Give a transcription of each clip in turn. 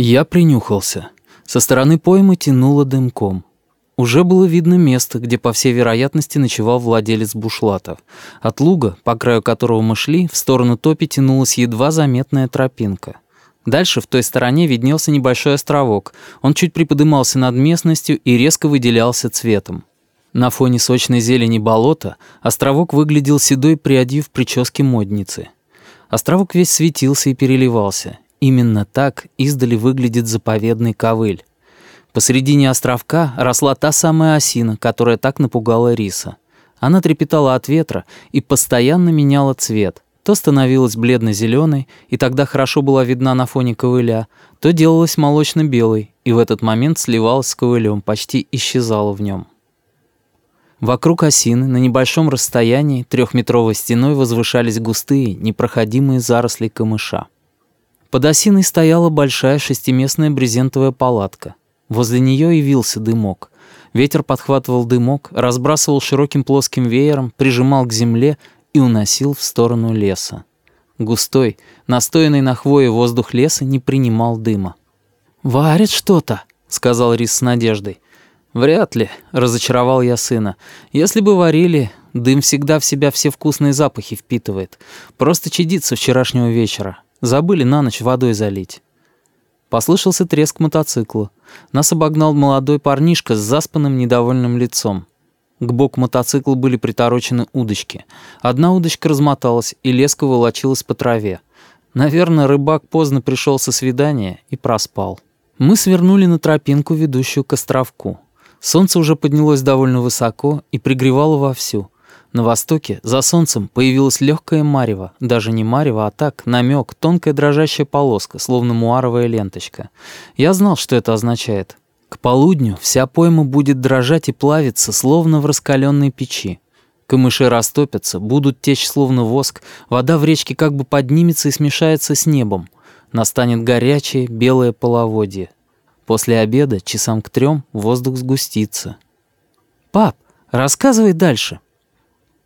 Я принюхался. Со стороны поймы тянуло дымком. Уже было видно место, где, по всей вероятности, ночевал владелец бушлата. От луга, по краю которого мы шли, в сторону топи тянулась едва заметная тропинка. Дальше в той стороне виднелся небольшой островок. Он чуть приподымался над местностью и резко выделялся цветом. На фоне сочной зелени болота островок выглядел седой прядью в прическе модницы. Островок весь светился и переливался. Именно так издали выглядит заповедный ковыль. Посредине островка росла та самая осина, которая так напугала риса. Она трепетала от ветра и постоянно меняла цвет. То становилась бледно-зеленой, и тогда хорошо была видна на фоне ковыля, то делалась молочно-белой, и в этот момент сливалась с ковылем, почти исчезала в нем. Вокруг осины на небольшом расстоянии трехметровой стеной возвышались густые, непроходимые заросли камыша. Под осиной стояла большая шестиместная брезентовая палатка. Возле нее явился дымок. Ветер подхватывал дымок, разбрасывал широким плоским веером, прижимал к земле и уносил в сторону леса. Густой, настоянный на хвое воздух леса не принимал дыма. «Варят что-то», — сказал Рис с надеждой. «Вряд ли», — разочаровал я сына. «Если бы варили, дым всегда в себя все вкусные запахи впитывает. Просто чадится вчерашнего вечера. Забыли на ночь водой залить». Послышался треск мотоцикла. Нас обогнал молодой парнишка с заспанным недовольным лицом. К боку мотоцикла были приторочены удочки. Одна удочка размоталась, и леска волочилась по траве. Наверное, рыбак поздно пришел со свидания и проспал. Мы свернули на тропинку, ведущую к островку. Солнце уже поднялось довольно высоко и пригревало вовсю. На востоке, за солнцем, появилась легкая марево, даже не марево, а так, намек, тонкая дрожащая полоска, словно муаровая ленточка. Я знал, что это означает. К полудню вся пойма будет дрожать и плавиться, словно в раскаленной печи. Камыши растопятся, будут течь словно воск, вода в речке как бы поднимется и смешается с небом. Настанет горячее белое половодье. После обеда, часам к трем, воздух сгустится. «Пап, рассказывай дальше»,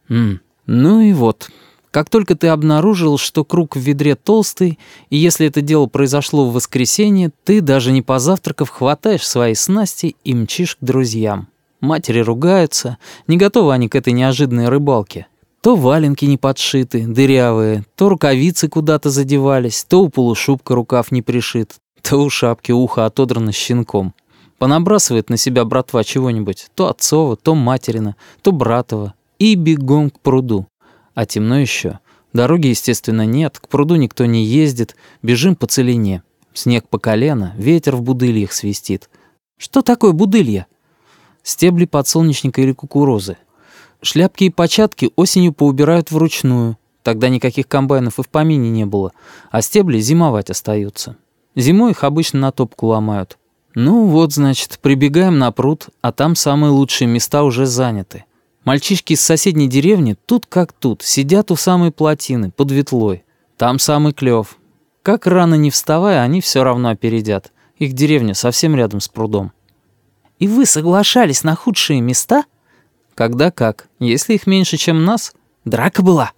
М ну и вот. Как только ты обнаружил, что круг в ведре толстый, и если это дело произошло в воскресенье, ты, даже не позавтракав, хватаешь свои снасти и мчишь к друзьям. Матери ругаются, не готовы они к этой неожиданной рыбалке. То валенки не подшиты, дырявые, то рукавицы куда-то задевались, то у полушубка рукав не пришит, то у шапки ухо отодрано щенком. Понабрасывает на себя братва чего-нибудь, то отцова, то материна, то братова, и бегом к пруду. А темно еще. Дороги, естественно, нет, к пруду никто не ездит, бежим по целине. Снег по колено, ветер в будыльях свистит. Что такое будылья? Стебли подсолнечника или кукурузы. Шляпки и початки осенью поубирают вручную. Тогда никаких комбайнов и в помине не было, а стебли зимовать остаются. Зимой их обычно на топку ломают. Ну вот, значит, прибегаем на пруд, а там самые лучшие места уже заняты. Мальчишки из соседней деревни тут как тут, сидят у самой плотины, под ветлой. Там самый клев. Как рано не вставая, они все равно опередят. Их деревня совсем рядом с прудом. И вы соглашались на худшие места? Когда как. Если их меньше, чем нас, драка была.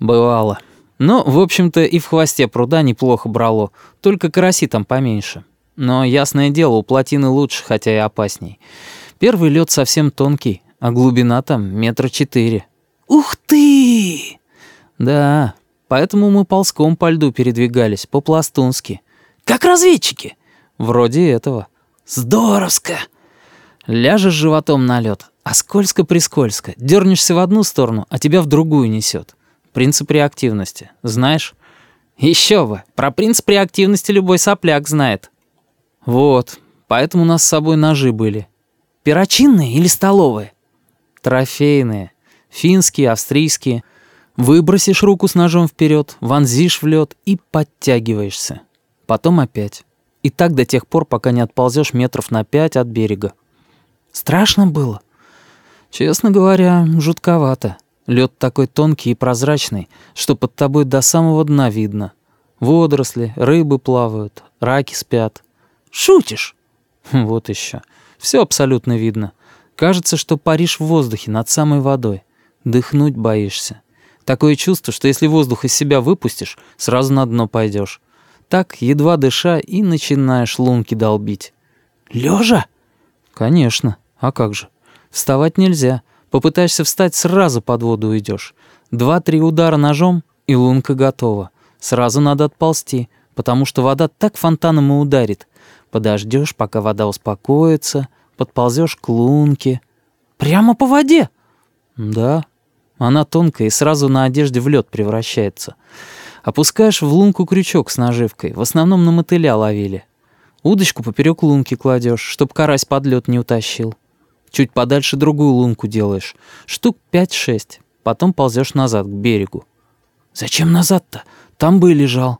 Бывало. Но, в общем-то, и в хвосте пруда неплохо брало, только караси там поменьше. Но, ясное дело, у плотины лучше, хотя и опасней. Первый лед совсем тонкий, а глубина там метра четыре. «Ух ты!» «Да, поэтому мы ползком по льду передвигались, по-пластунски». «Как разведчики?» «Вроде этого». «Здоровско!» Ляжешь животом на лед, а скользко-прискользко. Дернешься в одну сторону, а тебя в другую несет. Принцип реактивности. Знаешь? Еще бы. Про принцип реактивности любой сопляк знает. Вот. Поэтому у нас с собой ножи были. Перочинные или столовые? Трофейные. Финские, австрийские. Выбросишь руку с ножом вперед, вонзишь в лед и подтягиваешься. Потом опять. И так до тех пор, пока не отползешь метров на пять от берега. Страшно было? Честно говоря, жутковато. Лед такой тонкий и прозрачный, что под тобой до самого дна видно. Водоросли, рыбы плавают, раки спят. Шутишь? Вот еще. Все абсолютно видно. Кажется, что паришь в воздухе над самой водой. Дыхнуть боишься. Такое чувство, что если воздух из себя выпустишь, сразу на дно пойдешь. Так, едва дыша, и начинаешь лунки долбить. Лежа? Конечно. А как же? Вставать нельзя. Попытаешься встать, сразу под воду уйдешь. Два-три удара ножом, и лунка готова. Сразу надо отползти, потому что вода так фонтаном и ударит. Подождешь, пока вода успокоится, подползешь к лунке. Прямо по воде? Да. Она тонкая и сразу на одежде в лед превращается. Опускаешь в лунку крючок с наживкой, в основном на мотыля ловили. Удочку поперек лунки кладешь, чтоб карась под лед не утащил. Чуть подальше другую лунку делаешь, штук пять-шесть. Потом ползешь назад, к берегу. Зачем назад-то? Там бы и лежал.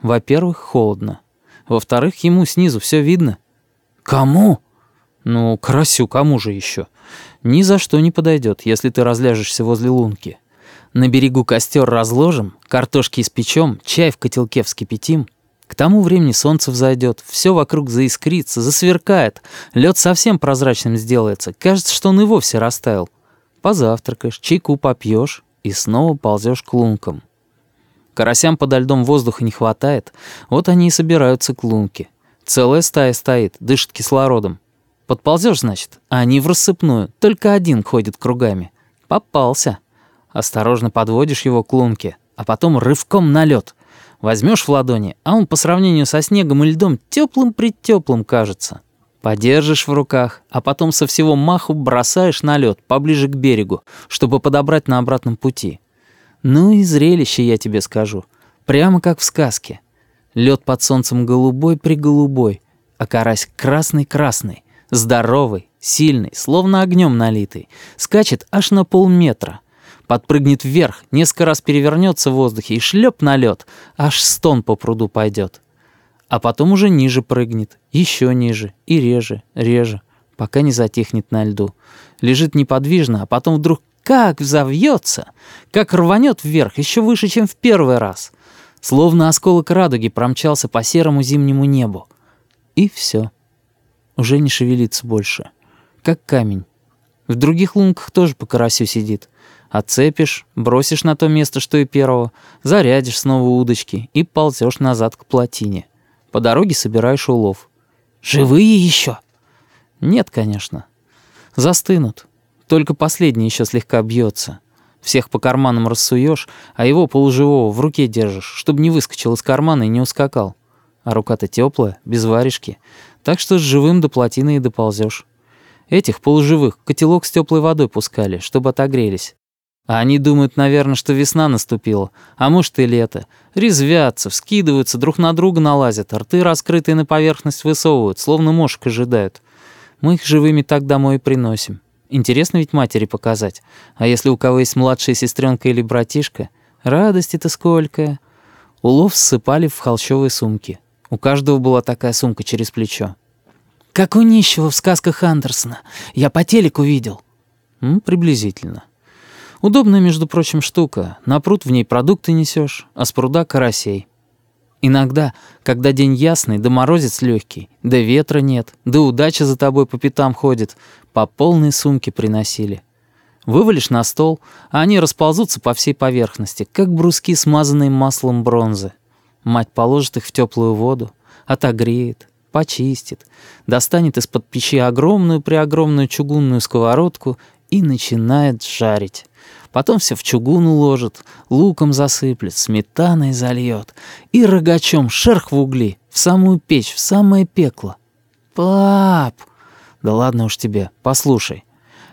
Во-первых, холодно. Во-вторых, ему снизу все видно. Кому? Ну, карасю, кому же еще? Ни за что не подойдет, если ты разляжешься возле лунки. На берегу костер разложим, картошки испечем, чай в котелке вскипятим. К тому времени солнце взойдет, все вокруг заискрится, засверкает, лед совсем прозрачным сделается, кажется, что он и вовсе растаял. Позавтракаешь, чайку попьешь и снова ползешь к лункам. Карасям подо льдом воздуха не хватает, вот они и собираются к лунке. Целая стая стоит, дышит кислородом. Подползешь, значит, а они в рассыпную, только один ходит кругами. Попался. Осторожно подводишь его к лунке, а потом рывком на лед. Возьмешь в ладони, а он по сравнению со снегом и льдом теплым-притеплым кажется. Подержишь в руках, а потом со всего маху бросаешь на лед поближе к берегу, чтобы подобрать на обратном пути. Ну и зрелище, я тебе скажу. Прямо как в сказке. Лед под солнцем голубой-приголубой, а карась красный-красный, здоровый, сильный, словно огнем налитый, скачет аж на полметра. Подпрыгнет вверх, несколько раз перевернется в воздухе и шлеп на лед, аж стон по пруду пойдет. А потом уже ниже прыгнет, еще ниже и реже, реже, пока не затихнет на льду. Лежит неподвижно, а потом вдруг как взовьется, как рванет вверх, еще выше, чем в первый раз. Словно осколок радуги промчался по серому зимнему небу. И все. Уже не шевелится больше. Как камень. В других лунках тоже по карасю сидит. Отцепишь, бросишь на то место, что и первого, зарядишь снова удочки и ползешь назад к плотине. По дороге собираешь улов. «Живые еще?» «Нет, конечно. Застынут. Только последний еще слегка бьется. Всех по карманам рассуешь, а его полуживого в руке держишь, чтобы не выскочил из кармана и не ускакал. А рука-то теплая, без варежки, так что с живым до плотины и доползешь. Этих полуживых котелок с теплой водой пускали, чтобы отогрелись. А они думают, наверное, что весна наступила, а может и лето. Резвятся, вскидываются, друг на друга налазят, рты раскрытые на поверхность высовывают, словно мошек ожидают. Мы их живыми так домой и приносим. Интересно ведь матери показать. А если у кого есть младшая сестренка или братишка, радости-то сколько. Улов ссыпали в холщовые сумки. У каждого была такая сумка через плечо. «Как у нищего в сказках Андерсона. Я по телеку видел». М, приблизительно. Удобная, между прочим, штука. На пруд в ней продукты несешь, а с пруда карасей. Иногда, когда день ясный, да морозец легкий, да ветра нет, да удача за тобой по пятам ходит, по полной сумке приносили. Вывалишь на стол, а они расползутся по всей поверхности, как бруски, смазанные маслом бронзы. Мать положит их в теплую воду, отогреет, почистит, достанет из-под печи огромную-преогромную чугунную сковородку и начинает жарить. Потом все в чугун уложит, луком засыплет, сметаной зальет и рогачом шерх в угли, в самую печь, в самое пекло. Пап! Да ладно уж тебе, послушай.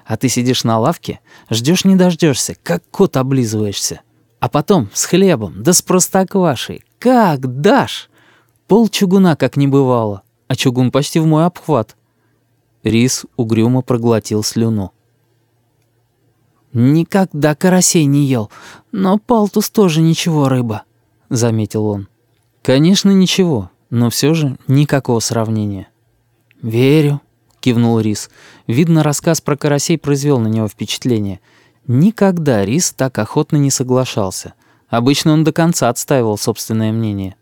А ты сидишь на лавке, ждешь не дождешься, как кот облизываешься. А потом с хлебом, да с простоквашей. Как дашь? Пол чугуна как не бывало, а чугун почти в мой обхват. Рис угрюмо проглотил слюну. «Никогда карасей не ел, но палтус тоже ничего рыба», — заметил он. «Конечно, ничего, но все же никакого сравнения». «Верю», — кивнул Рис. Видно, рассказ про карасей произвел на него впечатление. Никогда Рис так охотно не соглашался. Обычно он до конца отстаивал собственное мнение.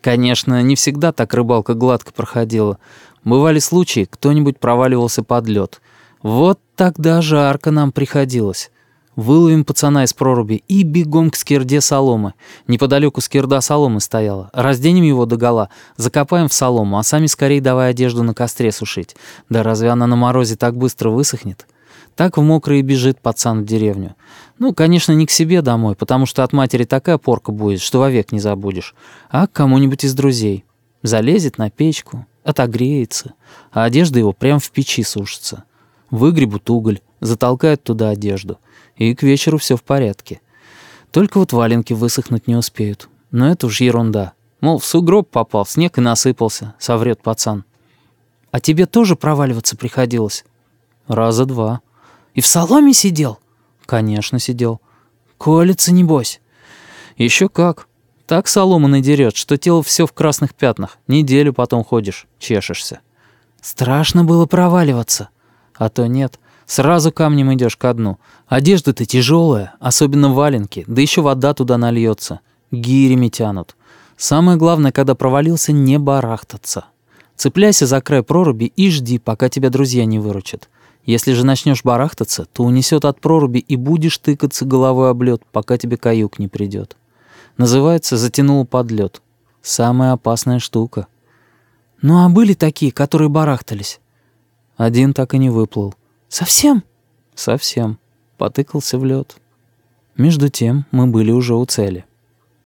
Конечно, не всегда так рыбалка гладко проходила. Бывали случаи, кто-нибудь проваливался под лед. Вот тогда жарко нам приходилось. Выловим пацана из проруби и бегом к скирде соломы. Неподалеку скирда соломы стояла. Разденем его догола, закопаем в солому, а сами скорее давай одежду на костре сушить. Да разве она на морозе так быстро высохнет? Так в мокрые бежит пацан в деревню. Ну, конечно, не к себе домой, потому что от матери такая порка будет, что вовек не забудешь, а к кому-нибудь из друзей. Залезет на печку, отогреется, а одежда его прямо в печи сушится. Выгребут уголь, затолкают туда одежду — и к вечеру все в порядке. Только вот валенки высохнуть не успеют. Но это уж ерунда. Мол, в сугроб попал, снег и насыпался, соврет пацан. А тебе тоже проваливаться приходилось? Раза два. И в соломе сидел? Конечно, сидел. Колется, небось. Еще как. Так солома надерет, что тело все в красных пятнах. Неделю потом ходишь, чешешься. Страшно было проваливаться. А то нет. Сразу камнем идешь ко дну. Одежда-то тяжелая, особенно валенки, да еще вода туда нальется. Гирями тянут. Самое главное, когда провалился, не барахтаться. Цепляйся за край проруби и жди, пока тебя друзья не выручат. Если же начнешь барахтаться, то унесет от проруби и будешь тыкаться головой об лед, пока тебе каюк не придет. Называется «затянуло под лед». Самая опасная штука. Ну а были такие, которые барахтались? Один так и не выплыл. «Совсем?» «Совсем». Потыкался в лед. Между тем мы были уже у цели.